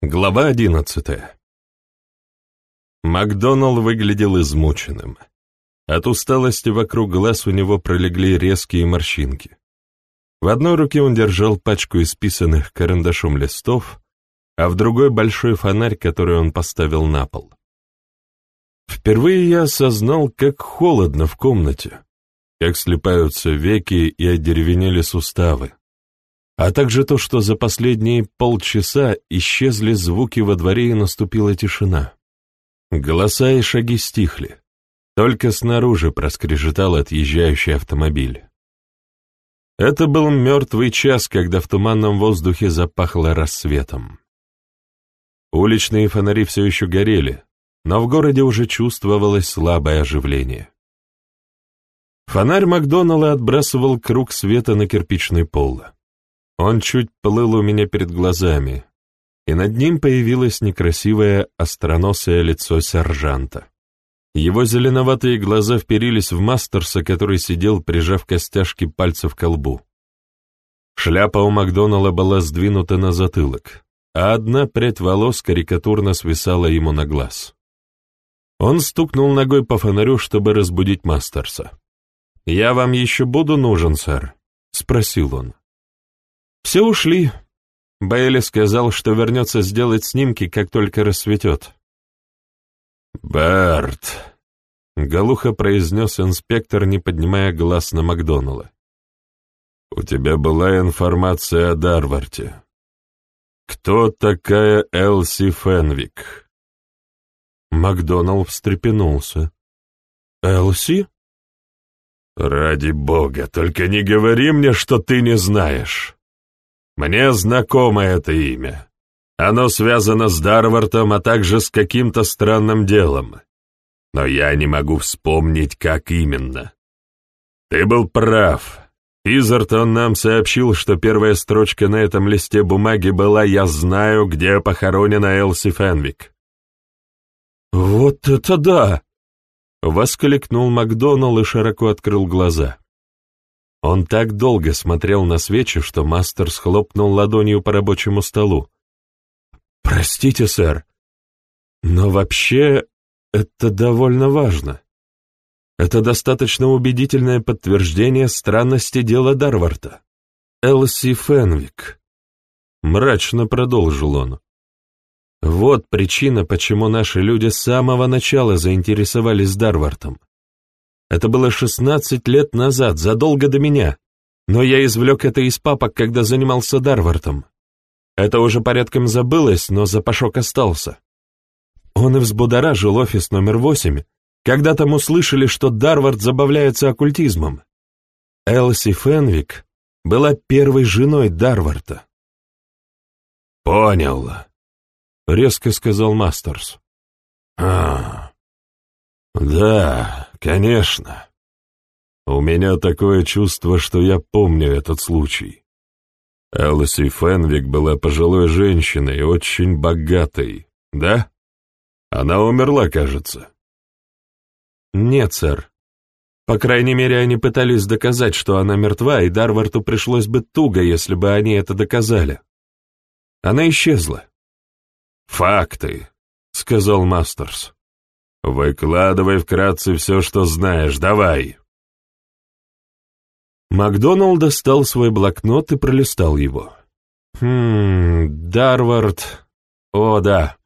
Глава одиннадцатая. Макдоналл выглядел измученным. От усталости вокруг глаз у него пролегли резкие морщинки. В одной руке он держал пачку исписанных карандашом листов, а в другой большой фонарь, который он поставил на пол. Впервые я осознал, как холодно в комнате, как слепаются веки и одеревенели суставы а также то, что за последние полчаса исчезли звуки во дворе и наступила тишина. Голоса и шаги стихли, только снаружи проскрежетал отъезжающий автомобиль. Это был мертвый час, когда в туманном воздухе запахло рассветом. Уличные фонари все еще горели, но в городе уже чувствовалось слабое оживление. Фонарь Макдоналла отбрасывал круг света на кирпичный пол. Он чуть плыл у меня перед глазами, и над ним появилось некрасивое остроносое лицо сержанта. Его зеленоватые глаза вперились в Мастерса, который сидел, прижав костяшки пальцев к лбу. Шляпа у Макдоналла была сдвинута на затылок, а одна прядь волос карикатурно свисала ему на глаз. Он стукнул ногой по фонарю, чтобы разбудить Мастерса. «Я вам еще буду нужен, сэр?» — спросил он. Все ушли. Бейли сказал, что вернется сделать снимки, как только рассветет. «Берт», — Галуха произнес инспектор, не поднимая глаз на Макдоналла. «У тебя была информация о Дарварте. Кто такая Элси Фенвик?» Макдоналл встрепенулся. «Элси?» «Ради бога, только не говори мне, что ты не знаешь!» Мне знакомо это имя. Оно связано с Дарвартом, а также с каким-то странным делом. Но я не могу вспомнить, как именно. Ты был прав. Изертон нам сообщил, что первая строчка на этом листе бумаги была «Я знаю, где похоронена Элси Фенвик». «Вот это да!» — воскликнул Макдоналл и широко открыл глаза. Он так долго смотрел на свечи, что мастер схлопнул ладонью по рабочему столу. «Простите, сэр, но вообще это довольно важно. Это достаточно убедительное подтверждение странности дела Дарварта. Элси Фенвик». Мрачно продолжил он. «Вот причина, почему наши люди с самого начала заинтересовались Дарвартом. Это было шестнадцать лет назад, задолго до меня, но я извлек это из папок, когда занимался Дарвартом. Это уже порядком забылось, но запашок остался. Он и взбудоражил офис номер восемь, когда там услышали, что Дарвард забавляется оккультизмом. Элси Фенвик была первой женой Дарварда. «Понял», — резко сказал Мастерс. «А, да, «Конечно. У меня такое чувство, что я помню этот случай. Элси Фенвик была пожилой женщиной, очень богатой, да? Она умерла, кажется». «Нет, сэр. По крайней мере, они пытались доказать, что она мертва, и Дарварту пришлось бы туго, если бы они это доказали. Она исчезла». «Факты», — сказал Мастерс. «Выкладывай вкратце все, что знаешь, давай!» Макдоналд достал свой блокнот и пролистал его. «Хм, Дарвард... О, да.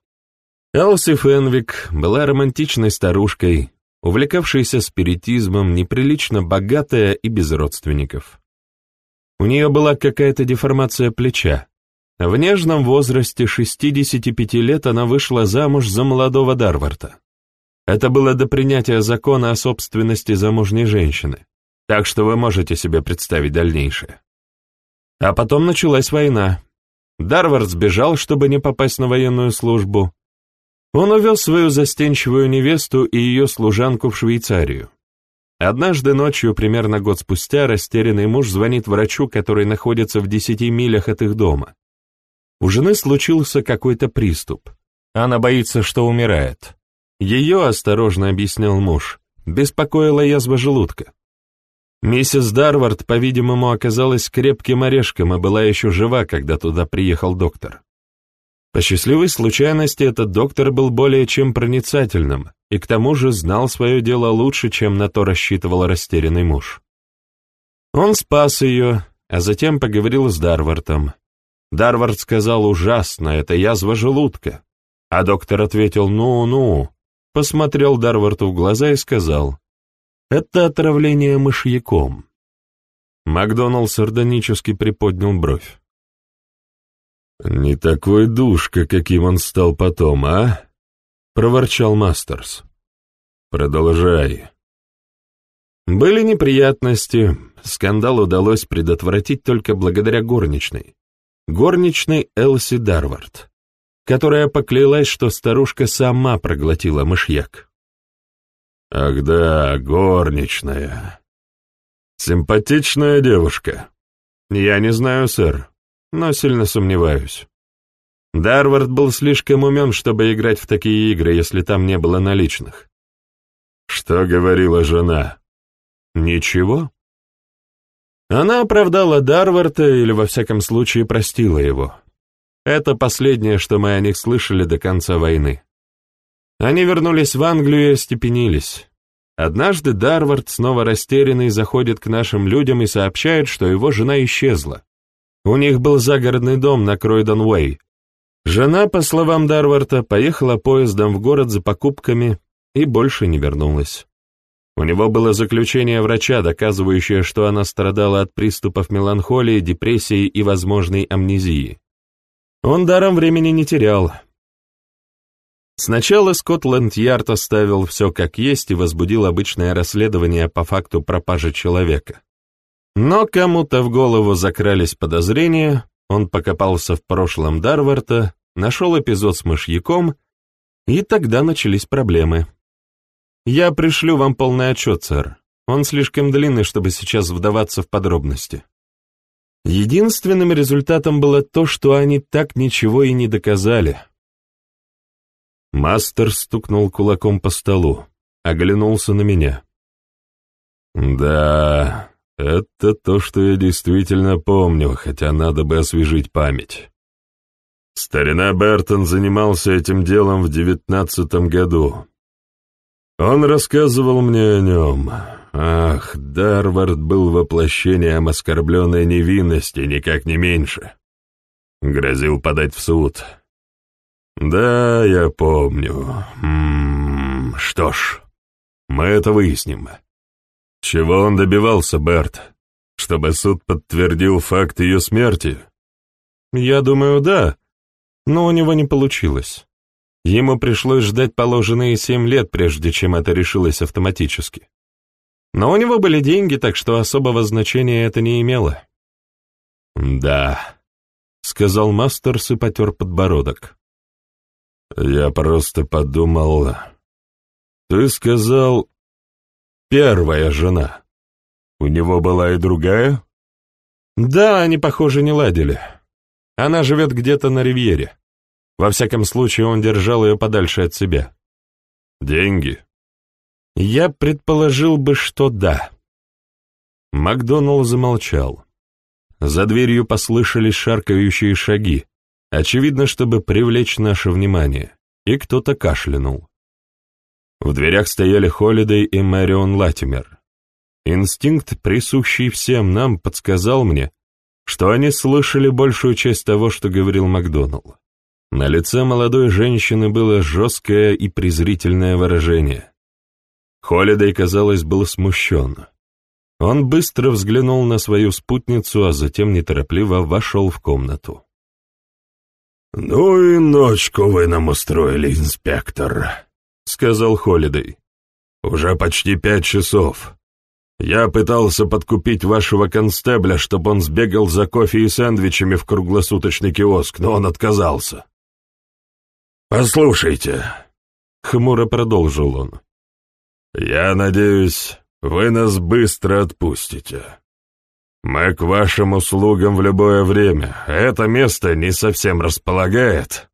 Элси Фенвик была романтичной старушкой, увлекавшейся спиритизмом, неприлично богатая и без родственников. У нее была какая-то деформация плеча. В нежном возрасте 65 лет она вышла замуж за молодого Дарварда. Это было до принятия закона о собственности замужней женщины, так что вы можете себе представить дальнейшее. А потом началась война. Дарвард сбежал, чтобы не попасть на военную службу. Он увез свою застенчивую невесту и ее служанку в Швейцарию. Однажды ночью, примерно год спустя, растерянный муж звонит врачу, который находится в десяти милях от их дома. У жены случился какой-то приступ. Она боится, что умирает. Ее, осторожно объяснял муж, беспокоила язва желудка. Миссис Дарвард, по-видимому, оказалась крепким орешком и была еще жива, когда туда приехал доктор. По счастливой случайности этот доктор был более чем проницательным и к тому же знал свое дело лучше, чем на то рассчитывал растерянный муж. Он спас ее, а затем поговорил с Дарвартом. Дарвард сказал ужасно, это язва желудка. А доктор ответил «ну-ну», посмотрел Дарварту в глаза и сказал «это отравление мышьяком». Макдоналд сардонически приподнял бровь. «Не такой душка, каким он стал потом, а?» — проворчал Мастерс. «Продолжай». Были неприятности, скандал удалось предотвратить только благодаря горничной. Горничной Элси Дарвард, которая поклялась, что старушка сама проглотила мышьяк. «Ах да, горничная. Симпатичная девушка». «Я не знаю, сэр, но сильно сомневаюсь. Дарвард был слишком умен, чтобы играть в такие игры, если там не было наличных». «Что говорила жена?» «Ничего», она оправдала Дарварда или, во всяком случае, простила его. Это последнее, что мы о них слышали до конца войны. Они вернулись в Англию и остепенились. Однажды Дарвард, снова растерянный, заходит к нашим людям и сообщает, что его жена исчезла. У них был загородный дом на Кройдон-Уэй. Жена, по словам Дарварда, поехала поездом в город за покупками и больше не вернулась. У него было заключение врача, доказывающее, что она страдала от приступов меланхолии, депрессии и возможной амнезии. Он даром времени не терял. Сначала Скотланд-Ярд оставил все как есть и возбудил обычное расследование по факту пропажи человека. Но кому-то в голову закрались подозрения, он покопался в прошлом Дарварта, нашел эпизод с мышьяком, и тогда начались проблемы. Я пришлю вам полный отчет, сэр. Он слишком длинный, чтобы сейчас вдаваться в подробности. Единственным результатом было то, что они так ничего и не доказали. Мастер стукнул кулаком по столу, оглянулся на меня. «Да, это то, что я действительно помню, хотя надо бы освежить память. Старина Бертон занимался этим делом в девятнадцатом году. Он рассказывал мне о нем. Ах, Дарвард был воплощением оскорбленной невинности, никак не меньше. Грозил подать в суд. Да, я помню. М -м, что ж, мы это выясним. Чего он добивался, Берт? Чтобы суд подтвердил факт ее смерти? Я думаю, да, но у него не получилось. Ему пришлось ждать положенные семь лет, прежде чем это решилось автоматически. Но у него были деньги, так что особого значения это не имело. «Да», — сказал Мастерс и потер подбородок. «Я просто подумал... Ты сказал... Первая жена. У него была и другая?» «Да, они, похоже, не ладили. Она живет где-то на ривьере. Во всяком случае, он держал ее подальше от себя. Деньги? Я предположил бы, что да. Макдоналл замолчал. За дверью послышались шаркающие шаги, очевидно, чтобы привлечь наше внимание, и кто-то кашлянул. В дверях стояли Холидей и Мэрион Латимер. Инстинкт, присущий всем нам, подсказал мне, что они слышали большую часть того, что говорил Макдоналл. На лице молодой женщины было жесткое и презрительное выражение. Холидей, казалось, был смущен. Он быстро взглянул на свою спутницу, а затем неторопливо вошел в комнату. «Ну и ночку вы нам устроили, инспектор», — сказал Холидей. «Уже почти пять часов. Я пытался подкупить вашего констебля, чтобы он сбегал за кофе и сэндвичами в круглосуточный киоск, но он отказался. «Послушайте», — хмуро продолжил он, — «я надеюсь, вы нас быстро отпустите. Мы к вашим услугам в любое время, это место не совсем располагает».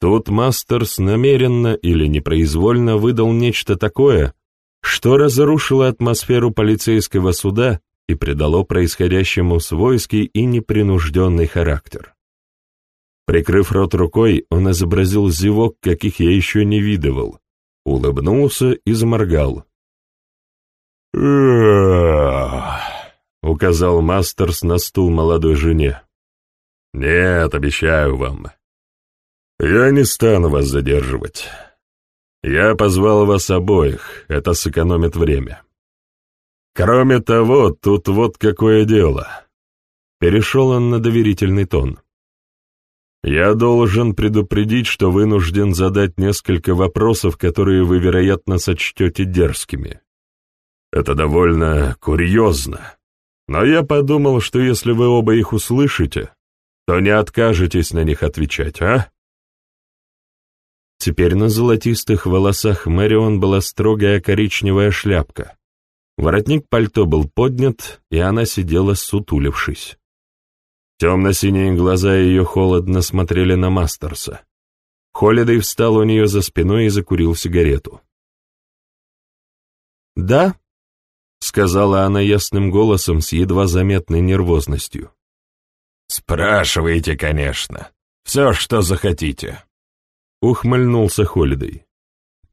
Тут Мастерс намеренно или непроизвольно выдал нечто такое, что разрушило атмосферу полицейского суда и придало происходящему свойский и непринужденный характер. Прикрыв рот рукой, он изобразил зевок, каких я еще не видывал, улыбнулся и заморгал. указал Мастерс на стул молодой жене. «Нет, обещаю вам. Я не стану вас задерживать. Я позвал вас обоих, это сэкономит время. Кроме того, тут вот какое дело». Перешел он на доверительный тон. Я должен предупредить, что вынужден задать несколько вопросов, которые вы, вероятно, сочтете дерзкими. Это довольно курьезно, но я подумал, что если вы оба их услышите, то не откажетесь на них отвечать, а? Теперь на золотистых волосах Мэрион была строгая коричневая шляпка. Воротник пальто был поднят, и она сидела сутулившись. Темно-синие глаза ее холодно смотрели на Мастерса. Холидей встал у нее за спиной и закурил сигарету. «Да», — сказала она ясным голосом с едва заметной нервозностью. «Спрашивайте, конечно. Все, что захотите», — ухмыльнулся Холидей.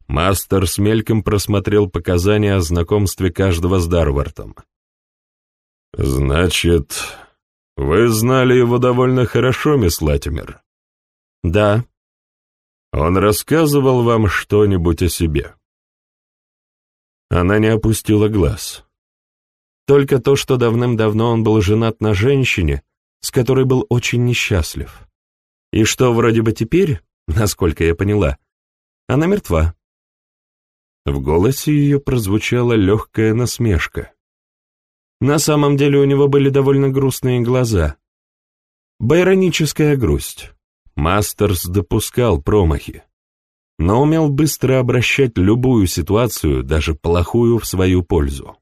Мастерс мельком просмотрел показания о знакомстве каждого с Дарвартом. «Значит, «Вы знали его довольно хорошо, мисс Латимер?» «Да». «Он рассказывал вам что-нибудь о себе?» Она не опустила глаз. Только то, что давным-давно он был женат на женщине, с которой был очень несчастлив. И что вроде бы теперь, насколько я поняла, она мертва. В голосе ее прозвучала легкая насмешка. На самом деле у него были довольно грустные глаза. Байроническая грусть. Мастерс допускал промахи, но умел быстро обращать любую ситуацию, даже плохую, в свою пользу.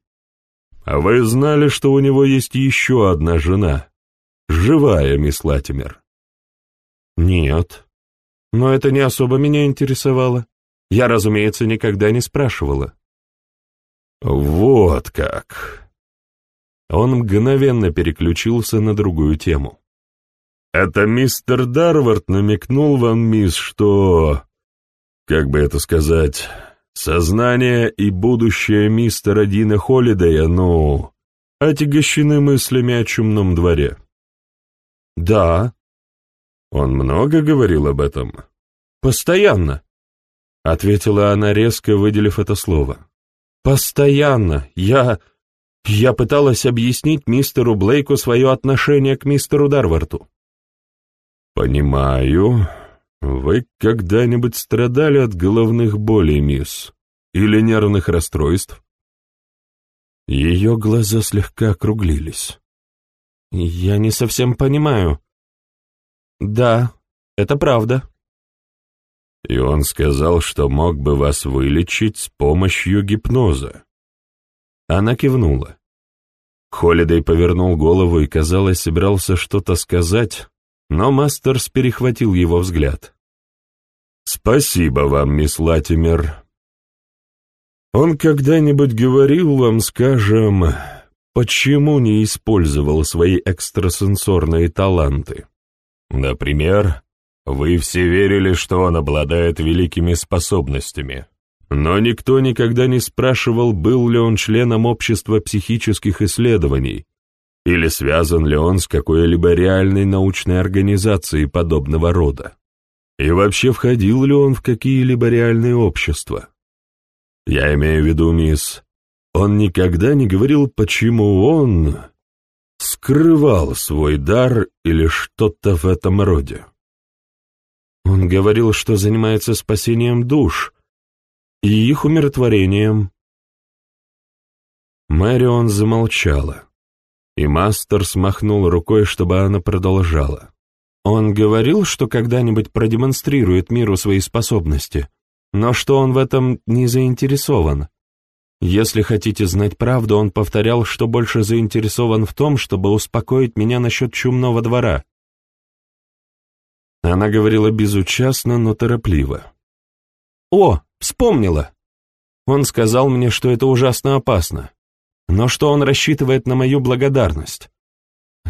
«А вы знали, что у него есть еще одна жена? Живая, мисс Латимер?» «Нет. Но это не особо меня интересовало. Я, разумеется, никогда не спрашивала». «Вот как!» Он мгновенно переключился на другую тему. «Это мистер Дарвард намекнул вам, мисс, что... Как бы это сказать... Сознание и будущее мистера Дина Холидея, ну... Отягощены мыслями о чумном дворе». «Да». «Он много говорил об этом?» «Постоянно», — ответила она, резко выделив это слово. «Постоянно. Я...» Я пыталась объяснить мистеру Блейку свое отношение к мистеру Дарварту. «Понимаю. Вы когда-нибудь страдали от головных болей, мисс? Или нервных расстройств?» Ее глаза слегка округлились. «Я не совсем понимаю». «Да, это правда». «И он сказал, что мог бы вас вылечить с помощью гипноза». Она кивнула. Холидей повернул голову и, казалось, собирался что-то сказать, но Мастерс перехватил его взгляд. «Спасибо вам, мисс Латимер. Он когда-нибудь говорил вам, скажем, почему не использовал свои экстрасенсорные таланты? Например, вы все верили, что он обладает великими способностями, но никто никогда не спрашивал, был ли он членом общества психических исследований, или связан ли он с какой-либо реальной научной организацией подобного рода, и вообще входил ли он в какие-либо реальные общества. Я имею в виду, мисс, он никогда не говорил, почему он скрывал свой дар или что-то в этом роде. Он говорил, что занимается спасением душ, и их умиротворением. Мэрион замолчала, и Мастер смахнул рукой, чтобы она продолжала. Он говорил, что когда-нибудь продемонстрирует миру свои способности, но что он в этом не заинтересован. Если хотите знать правду, он повторял, что больше заинтересован в том, чтобы успокоить меня насчет чумного двора. Она говорила безучастно, но торопливо. «О, вспомнила! Он сказал мне, что это ужасно опасно, но что он рассчитывает на мою благодарность.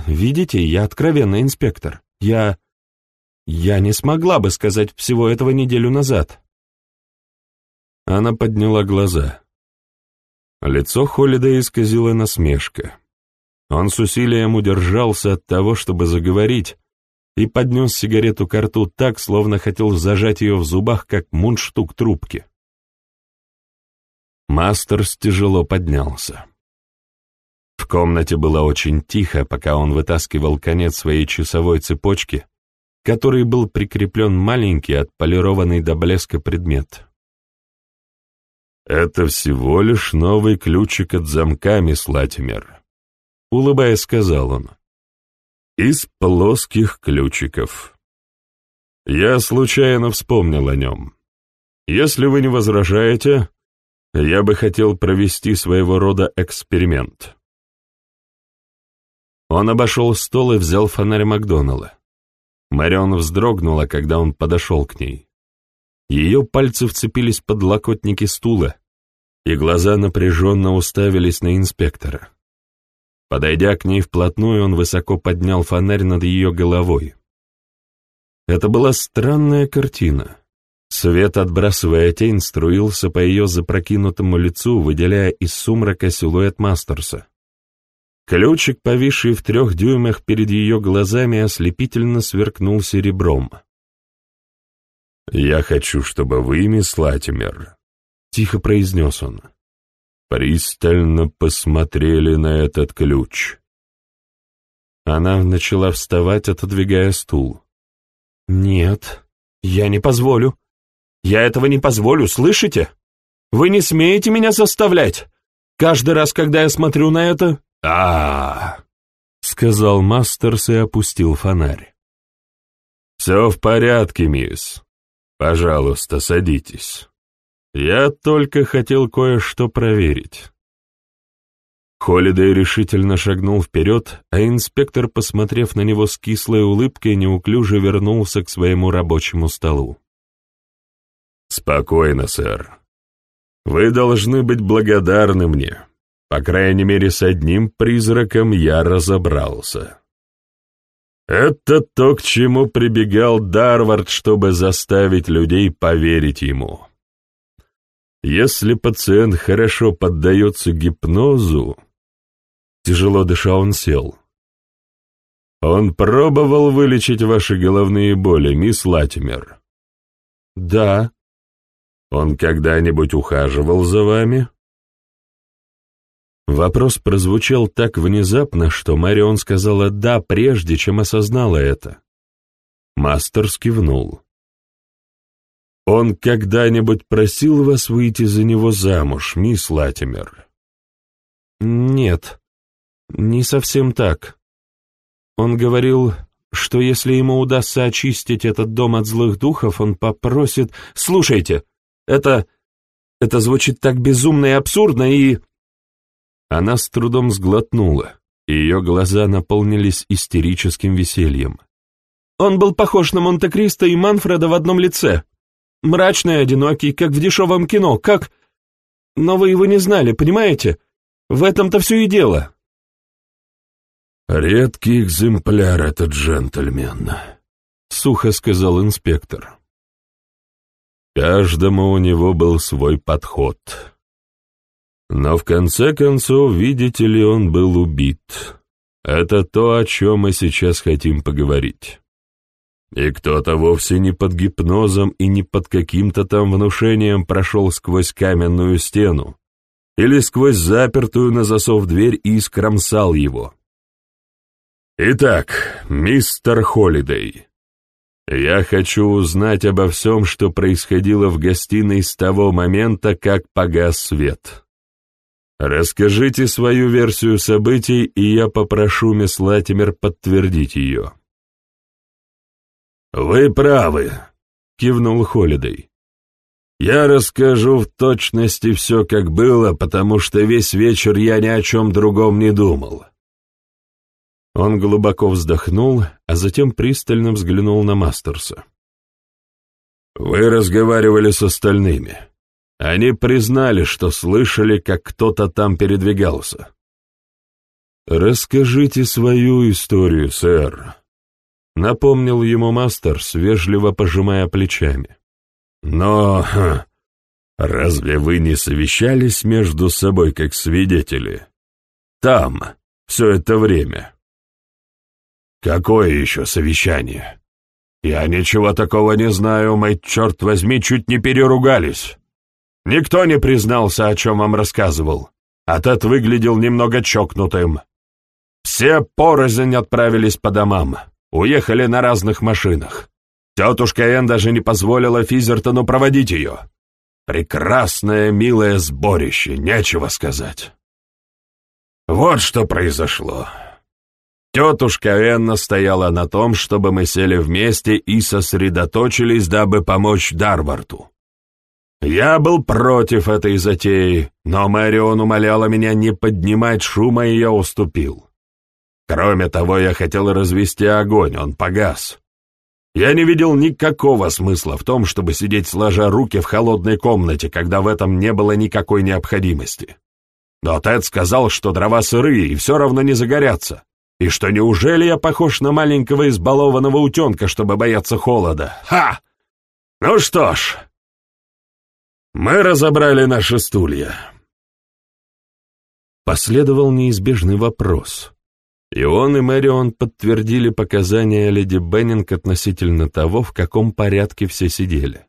Видите, я откровенный инспектор. Я... Я не смогла бы сказать всего этого неделю назад. Она подняла глаза. Лицо Холлида исказило насмешка. Он с усилием удержался от того, чтобы заговорить, и поднес сигарету к рту так, словно хотел зажать ее в зубах, как мундштук трубки. Мастерс тяжело поднялся. В комнате было очень тихо, пока он вытаскивал конец своей часовой цепочки, который был прикреплен маленький, отполированный до блеска предмет. «Это всего лишь новый ключик от замка, мисс Латимер», — улыбаясь, сказал он. «Из плоских ключиков». Я случайно вспомнил о нем. Если вы не возражаете, я бы хотел провести своего рода эксперимент. Он обошел стол и взял фонарь Макдонала. Марион вздрогнула, когда он подошел к ней. Ее пальцы вцепились под локотники стула, и глаза напряженно уставились на инспектора. Подойдя к ней вплотную, он высоко поднял фонарь над ее головой. Это была странная картина. Свет, отбрасывая тень, струился по ее запрокинутому лицу, выделяя из сумрака силуэт Мастерса. Ключик, повисший в трех дюймах перед ее глазами, ослепительно сверкнул серебром. «Я хочу, чтобы вы, мисс Латимер», — тихо произнес он, — «пристально посмотрели на этот ключ». Она начала вставать, отодвигая стул. «Нет, я не позволю. Я этого не позволю, слышите? Вы не смеете меня заставлять. Каждый раз, когда я смотрю на это, а, сказал Мастерс и опустил фонарь. «Все в порядке, мисс. Пожалуйста, садитесь. Я только хотел кое-что проверить». Холидей решительно шагнул вперед, а инспектор, посмотрев на него с кислой улыбкой, неуклюже вернулся к своему рабочему столу. «Спокойно, сэр. Вы должны быть благодарны мне. По крайней мере, с одним призраком я разобрался. Это то, к чему прибегал Дарвард, чтобы заставить людей поверить ему. Если пациент хорошо поддается гипнозу, тяжело дыша он сел. Он пробовал вылечить ваши головные боли, мисс Латимер? Да. Он когда-нибудь ухаживал за вами? Вопрос прозвучал так внезапно, что Марион сказала «да», прежде чем осознала это. Мастер скивнул. «Он когда-нибудь просил вас выйти за него замуж, мисс Латимер?» «Нет, не совсем так. Он говорил, что если ему удастся очистить этот дом от злых духов, он попросит... Слушайте, это... это звучит так безумно и абсурдно, и...» Она с трудом сглотнула, и ее глаза наполнились истерическим весельем. Он был похож на Монте-Кристо и Манфреда в одном лице. Мрачный одинокий, как в дешевом кино, как... Но вы его не знали, понимаете? В этом-то все и дело. «Редкий экземпляр этот джентльмен», — сухо сказал инспектор. Каждому у него был свой подход. Но в конце концов, видите ли, он был убит. Это то, о чем мы сейчас хотим поговорить. И кто-то вовсе не под гипнозом и не под каким-то там внушением прошел сквозь каменную стену или сквозь запертую на засов дверь и искромсал его. Итак, мистер Холидей, я хочу узнать обо всем, что происходило в гостиной с того момента, как погас свет. Расскажите свою версию событий, и я попрошу мисс Латимер подтвердить ее. «Вы правы», — кивнул Холидей. «Я расскажу в точности все, как было, потому что весь вечер я ни о чем другом не думал». Он глубоко вздохнул, а затем пристально взглянул на Мастерса. «Вы разговаривали с остальными. Они признали, что слышали, как кто-то там передвигался. «Расскажите свою историю, сэр. Напомнил ему Мастерс, вежливо пожимая плечами. Но разве вы не совещались между собой как свидетели? Там, все это время. Какое еще совещание? Я ничего такого не знаю, мы, черт возьми, чуть не переругались. Никто не признался, о чем вам рассказывал. А тот выглядел немного чокнутым. Все порознь отправились по домам, уехали на разных машинах. Тетушка Энн даже не позволила Физертону проводить ее. Прекрасное, милое сборище, нечего сказать. Вот что произошло. Тетушка Энна стояла на том, чтобы мы сели вместе и сосредоточились, дабы помочь Дарварту. Я был против этой затеи, но Мэрион умоляла меня не поднимать шума, и я уступил. Кроме того, я хотел развести огонь, он погас. Я не видел никакого смысла в том, чтобы сидеть сложа руки в холодной комнате, когда в этом не было никакой необходимости. Но Тед сказал, что дрова сырые и все равно не загорятся, и что неужели я похож на маленького избалованного утенка, чтобы бояться холода? Ха! Ну что ж, мы разобрали наши стулья. Последовал неизбежный вопрос. И он, и Мэрион подтвердили показания леди Беннинг относительно того, в каком порядке все сидели.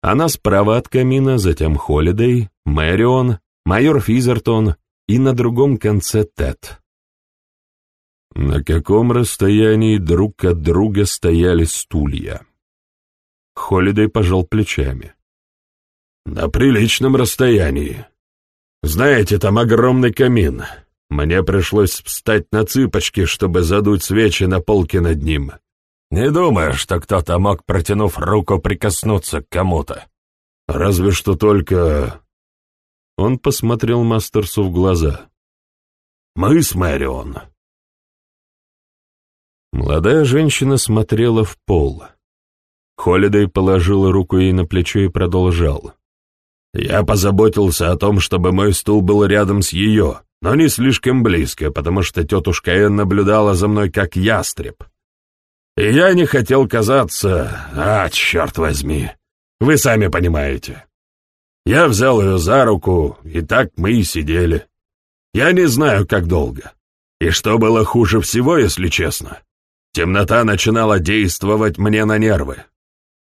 Она справа от камина, затем Холидей, Мэрион, майор Физертон и на другом конце Тед. На каком расстоянии друг от друга стояли стулья? Холидей пожал плечами. «На приличном расстоянии. Знаете, там огромный камин. Мне пришлось встать на цыпочки, чтобы задуть свечи на полке над ним. Не думаю, что кто-то мог, протянув руку, прикоснуться к кому-то. Разве что только...» Он посмотрел Мастерсу в глаза. «Мы с Мэрион». Молодая женщина смотрела в пол. Холидей положила руку ей на плечо и продолжал. Я позаботился о том, чтобы мой стул был рядом с ее, но не слишком близко, потому что тетушка Энн наблюдала за мной как ястреб. И я не хотел казаться... А, черт возьми, вы сами понимаете. Я взял ее за руку, и так мы и сидели. Я не знаю, как долго. И что было хуже всего, если честно? Темнота начинала действовать мне на нервы.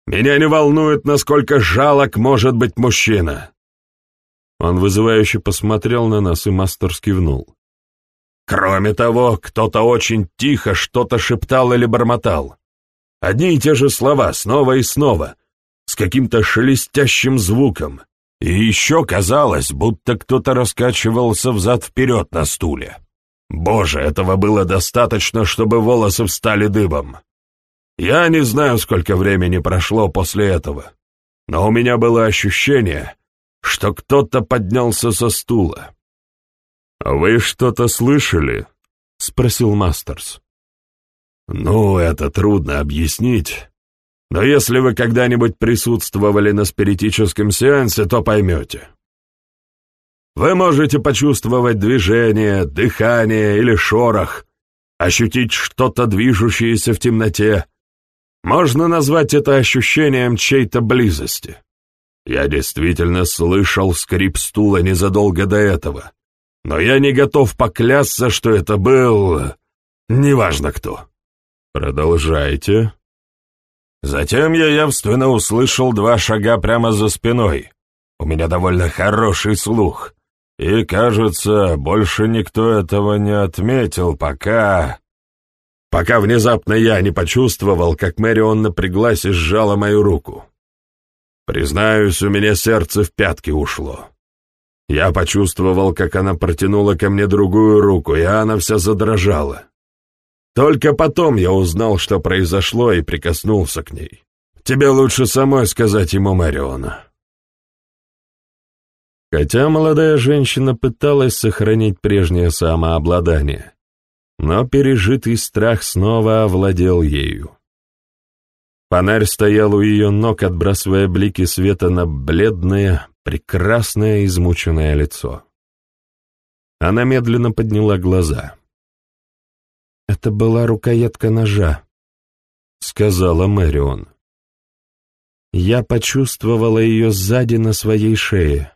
Меня не волнует, насколько жалок может быть мужчина. Он вызывающе посмотрел на нас и мастер скивнул. Кроме того, кто-то очень тихо что-то шептал или бормотал. Одни и те же слова, снова и снова, с каким-то шелестящим звуком. И еще казалось, будто кто-то раскачивался взад-вперед на стуле. Боже, этого было достаточно, чтобы волосы встали дыбом. Я не знаю, сколько времени прошло после этого, но у меня было ощущение, что кто-то поднялся со стула. «Вы что-то слышали?» — спросил Мастерс. «Ну, это трудно объяснить, но если вы когда-нибудь присутствовали на спиритическом сеансе, то поймете. Вы можете почувствовать движение, дыхание или шорох, ощутить что-то движущееся в темноте, можно назвать это ощущением чьей-то близости. Я действительно слышал скрип стула незадолго до этого, но я не готов поклясться, что это был... неважно кто. Продолжайте. Затем я явственно услышал два шага прямо за спиной. У меня довольно хороший слух. И, кажется, больше никто этого не отметил, пока пока внезапно я не почувствовал, как Мэрион напряглась и сжала мою руку. Признаюсь, у меня сердце в пятки ушло. Я почувствовал, как она протянула ко мне другую руку, и она вся задрожала. Только потом я узнал, что произошло, и прикоснулся к ней. Тебе лучше самой сказать ему, Мэриона. Хотя молодая женщина пыталась сохранить прежнее самообладание, но пережитый страх снова овладел ею. Фонарь стоял у ее ног, отбрасывая блики света на бледное, прекрасное, измученное лицо. Она медленно подняла глаза. «Это была рукоятка ножа», сказала Мэрион. Я почувствовала ее сзади на своей шее.